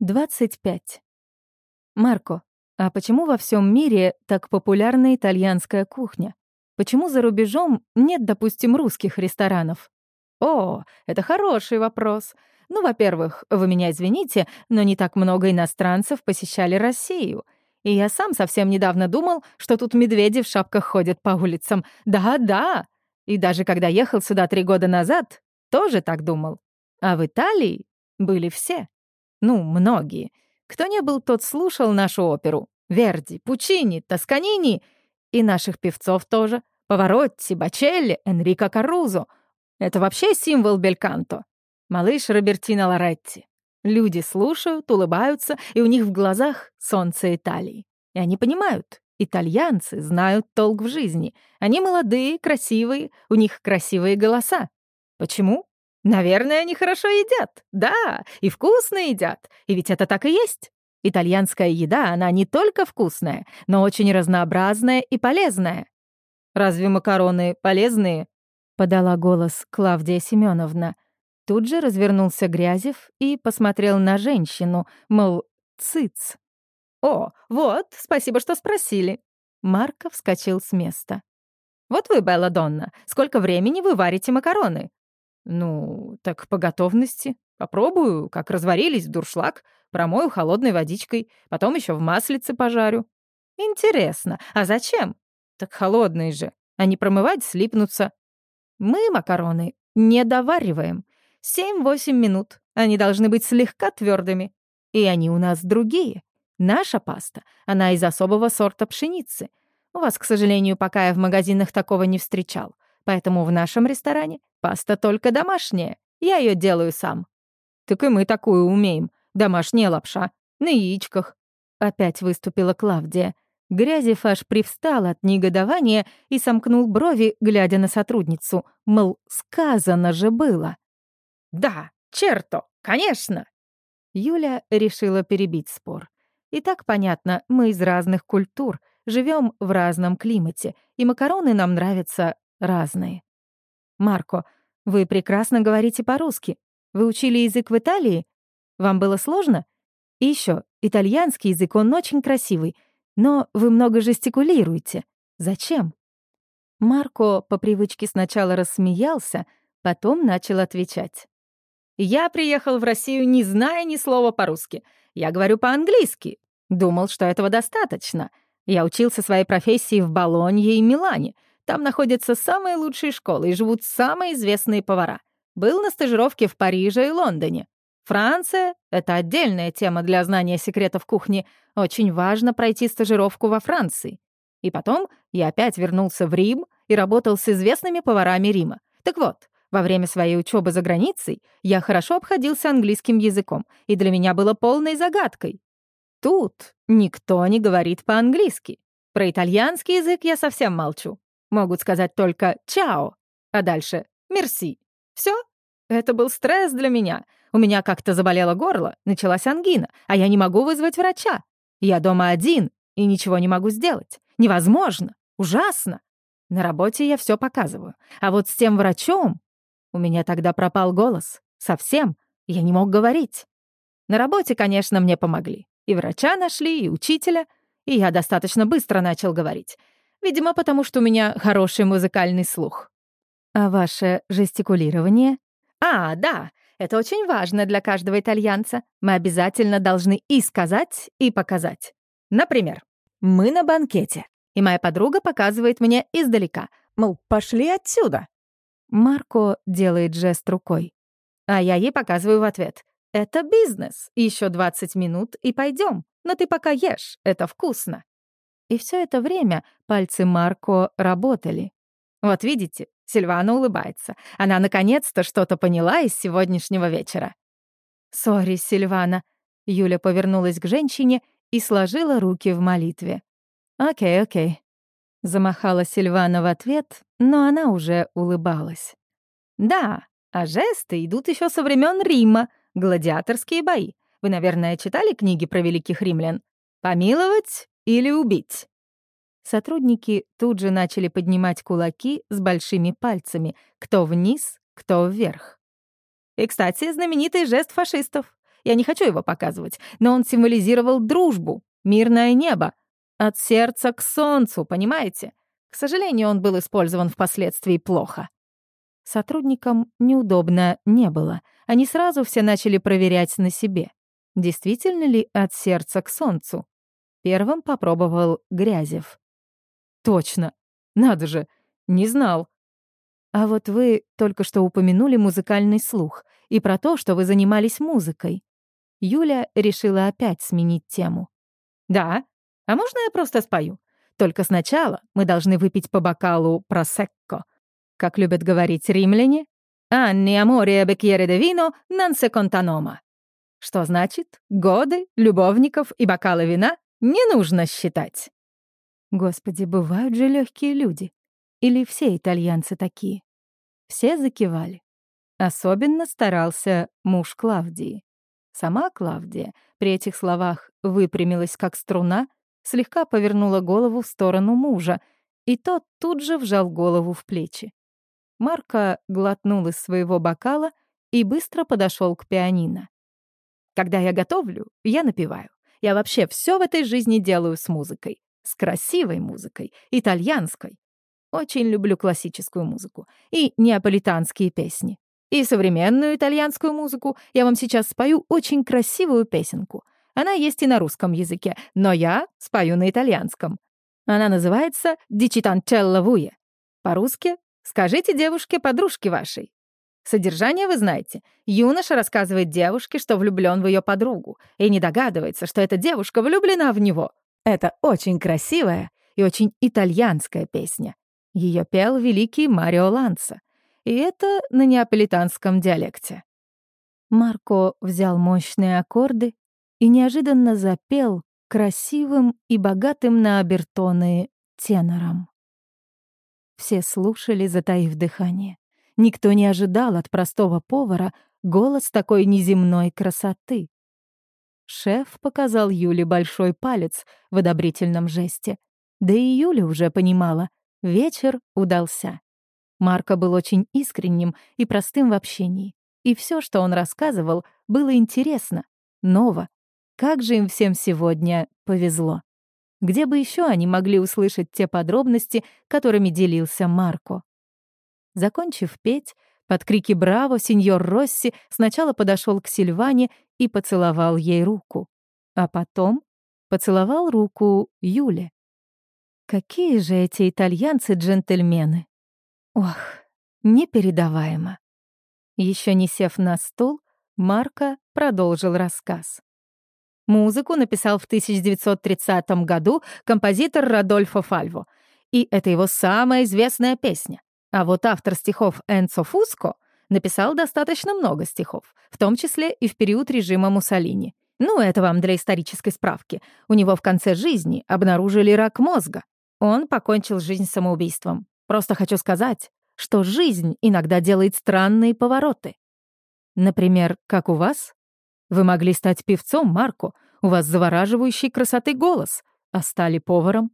25. Марко, а почему во всем мире так популярна итальянская кухня? Почему за рубежом нет, допустим, русских ресторанов? О, это хороший вопрос. Ну, во-первых, вы меня извините, но не так много иностранцев посещали Россию. И я сам совсем недавно думал, что тут медведи в шапках ходят по улицам. Да-да. И даже когда ехал сюда три года назад, тоже так думал. А в Италии были все. Ну, многие. Кто не был, тот слушал нашу оперу. Верди, Пучини, Тосканини. И наших певцов тоже. Поворотти, Бачелли, Энрико Карузо. Это вообще символ Бельканто. Малыш Робертино Лоретти. Люди слушают, улыбаются, и у них в глазах солнце Италии. И они понимают, итальянцы знают толк в жизни. Они молодые, красивые, у них красивые голоса. Почему? Наверное, они хорошо едят. Да, и вкусно едят. И ведь это так и есть. Итальянская еда, она не только вкусная, но очень разнообразная и полезная. «Разве макароны полезные?» — подала голос Клавдия Семеновна. Тут же развернулся Грязев и посмотрел на женщину, мол, цыц. «О, вот, спасибо, что спросили». Марко вскочил с места. «Вот вы, Белла сколько времени вы варите макароны? «Ну, так по готовности. Попробую, как разварились в дуршлаг, промою холодной водичкой, потом еще в маслице пожарю». «Интересно, а зачем?» «Так холодные же, они промывать слипнутся». «Мы макароны не довариваем. Семь-восемь минут. Они должны быть слегка твердыми. И они у нас другие. Наша паста, она из особого сорта пшеницы. У вас, к сожалению, пока я в магазинах такого не встречал. Поэтому в нашем ресторане паста только домашняя. Я ее делаю сам. Так и мы такую умеем. Домашняя лапша. На яичках. Опять выступила Клавдия. Грязев аж привстал от негодования и сомкнул брови, глядя на сотрудницу. Мол, сказано же было. «Да, черто, конечно!» Юля решила перебить спор. И так понятно, мы из разных культур, живем в разном климате, и макароны нам нравятся разные. Марко, вы прекрасно говорите по-русски. Вы учили язык в Италии? Вам было сложно? И еще, итальянский язык, он очень красивый, но вы много жестикулируете. Зачем? Марко по привычке сначала рассмеялся, потом начал отвечать. «Я приехал в Россию, не зная ни слова по-русски. Я говорю по-английски. Думал, что этого достаточно. Я учился своей профессии в Болонье и Милане. Там находятся самые лучшие школы и живут самые известные повара. Был на стажировке в Париже и Лондоне. Франция — это отдельная тема для знания секретов кухни. Очень важно пройти стажировку во Франции. И потом я опять вернулся в Рим и работал с известными поварами Рима. Так вот, во время своей учебы за границей я хорошо обходился английским языком, и для меня было полной загадкой. Тут никто не говорит по-английски. Про итальянский язык я совсем молчу. Могут сказать только «чао», а дальше «мерси». Все? Это был стресс для меня. У меня как-то заболело горло, началась ангина, а я не могу вызвать врача. Я дома один и ничего не могу сделать. Невозможно. Ужасно. На работе я все показываю. А вот с тем врачом... У меня тогда пропал голос. Совсем. Я не мог говорить. На работе, конечно, мне помогли. И врача нашли, и учителя. И я достаточно быстро начал говорить. Видимо, потому что у меня хороший музыкальный слух. А ваше жестикулирование? А, да, это очень важно для каждого итальянца. Мы обязательно должны и сказать, и показать. Например, мы на банкете, и моя подруга показывает мне издалека, мол, пошли отсюда. Марко делает жест рукой. А я ей показываю в ответ. Это бизнес. Еще 20 минут и пойдем. Но ты пока ешь, это вкусно. И все это время пальцы Марко работали. Вот видите, Сильвана улыбается. Она наконец-то что-то поняла из сегодняшнего вечера. «Сори, Сильвана». Юля повернулась к женщине и сложила руки в молитве. «Окей, окей». Замахала Сильвана в ответ, но она уже улыбалась. «Да, а жесты идут еще со времен Рима, гладиаторские бои. Вы, наверное, читали книги про великих римлян? Помиловать или убить?» Сотрудники тут же начали поднимать кулаки с большими пальцами, кто вниз, кто вверх. И, кстати, знаменитый жест фашистов. Я не хочу его показывать, но он символизировал дружбу, мирное небо. От сердца к солнцу, понимаете? К сожалению, он был использован впоследствии плохо. Сотрудникам неудобно не было. Они сразу все начали проверять на себе. Действительно ли от сердца к солнцу? Первым попробовал Грязев. «Точно. Надо же. Не знал. А вот вы только что упомянули музыкальный слух и про то, что вы занимались музыкой. Юля решила опять сменить тему. «Да? А можно я просто спою? Только сначала мы должны выпить по бокалу просекко. Как любят говорить римляне, «Анни аморе бекьере де вино нан се контанома». Что значит «годы, любовников и бокалы вина не нужно считать». Господи, бывают же легкие люди. Или все итальянцы такие? Все закивали. Особенно старался муж Клавдии. Сама Клавдия при этих словах выпрямилась как струна, слегка повернула голову в сторону мужа, и тот тут же вжал голову в плечи. Марко глотнул из своего бокала и быстро подошел к пианино. «Когда я готовлю, я напеваю. Я вообще все в этой жизни делаю с музыкой. С красивой музыкой, итальянской. Очень люблю классическую музыку и неаполитанские песни. И современную итальянскую музыку. Я вам сейчас спою очень красивую песенку. Она есть и на русском языке, но я спою на итальянском. Она называется «Дичитанчелло вуе». По-русски «Скажите девушке-подружке вашей». Содержание вы знаете. Юноша рассказывает девушке, что влюблен в ее подругу, и не догадывается, что эта девушка влюблена в него. Это очень красивая и очень итальянская песня. Ее пел великий Марио Ланца. И это на неаполитанском диалекте. Марко взял мощные аккорды и неожиданно запел красивым и богатым на обертоны тенором. Все слушали, затаив дыхание. Никто не ожидал от простого повара голос такой неземной красоты. Шеф показал Юле большой палец в одобрительном жесте. Да и Юля уже понимала, вечер удался. Марко был очень искренним и простым в общении. И все, что он рассказывал, было интересно, ново. Как же им всем сегодня повезло. Где бы еще они могли услышать те подробности, которыми делился Марко? Закончив петь, под крики «Браво!» сеньор Росси сначала подошел к Сильване и поцеловал ей руку, а потом поцеловал руку Юле. Какие же эти итальянцы джентльмены! Ох, непередаваемо. Еще не сев на стул, Марко продолжил рассказ. Музыку написал в 1930 году композитор Родольфо Фальво, и это его самая известная песня. А вот автор стихов Энцо Фуско написал достаточно много стихов, в том числе и в период режима Муссолини. Ну, это вам для исторической справки. У него в конце жизни обнаружили рак мозга. Он покончил жизнь самоубийством. Просто хочу сказать, что жизнь иногда делает странные повороты. Например, как у вас? Вы могли стать певцом, Марко, у вас завораживающий красоты голос, а стали поваром.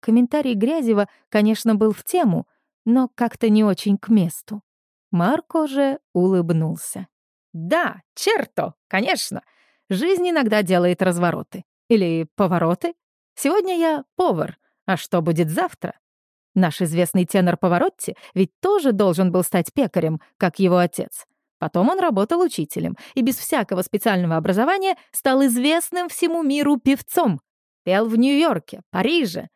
Комментарий Грязева, конечно, был в тему, но как-то не очень к месту. Марко же улыбнулся. «Да, черто, конечно. Жизнь иногда делает развороты. Или повороты. Сегодня я повар, а что будет завтра? Наш известный тенор Поворотти ведь тоже должен был стать пекарем, как его отец. Потом он работал учителем и без всякого специального образования стал известным всему миру певцом. Пел в Нью-Йорке, Париже,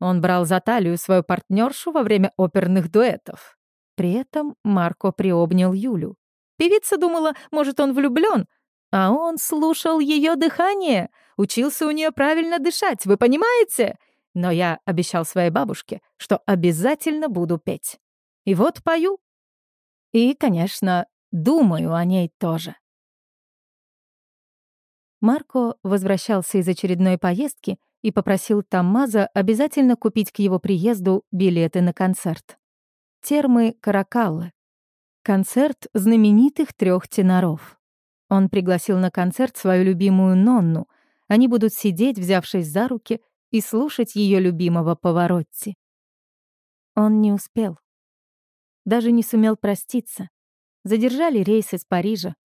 он брал за талию свою партнершу во время оперных дуэтов. При этом Марко приобнял Юлю. Певица думала, может, он влюблен, а он слушал ее дыхание, учился у нее правильно дышать, вы понимаете? Но я обещал своей бабушке, что обязательно буду петь. И вот пою. И, конечно, думаю о ней тоже. Марко возвращался из очередной поездки и попросил Таммаза обязательно купить к его приезду билеты на концерт. Термы Каракаллы. Концерт знаменитых трех теноров. Он пригласил на концерт свою любимую Нонну. Они будут сидеть, взявшись за руки, и слушать ее любимого Поворотти. Он не успел. Даже не сумел проститься. Задержали рейс из Парижа.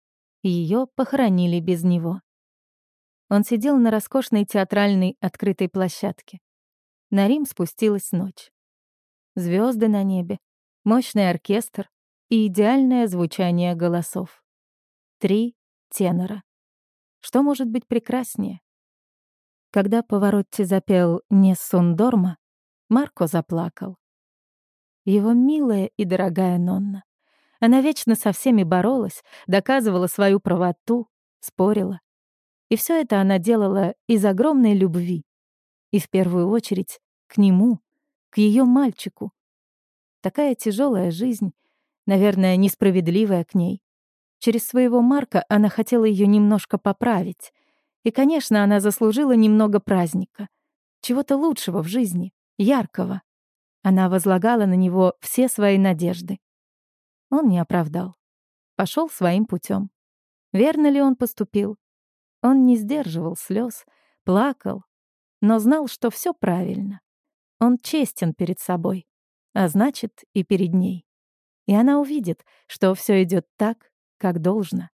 ее похоронили без него. Он сидел на роскошной театральной открытой площадке. На Рим спустилась ночь. Звезды на небе, мощный оркестр и идеальное звучание голосов. Три тенора. Что может быть прекраснее? Когда Поворотти запел «Нессун Дорма», Марко заплакал. Его милая и дорогая Нонна. Она вечно со всеми боролась, доказывала свою правоту, спорила. И все это она делала из огромной любви. И в первую очередь к нему, к ее мальчику. Такая тяжелая жизнь, наверное, несправедливая к ней. Через своего Марка она хотела ее немножко поправить. И, конечно, она заслужила немного праздника. Чего-то лучшего в жизни, яркого. Она возлагала на него все свои надежды. Он не оправдал. Пошел своим путем. Верно ли он поступил? Он не сдерживал слез, плакал, но знал, что все правильно. Он честен перед собой, а значит, и перед ней. И она увидит, что все идет так, как должно.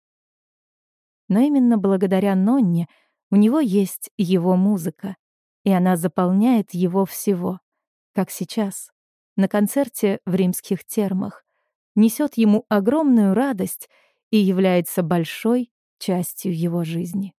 Но именно благодаря Нонне у него есть его музыка, и она заполняет его всего, как сейчас, на концерте в римских термах, несет ему огромную радость и является большой частью его жизни.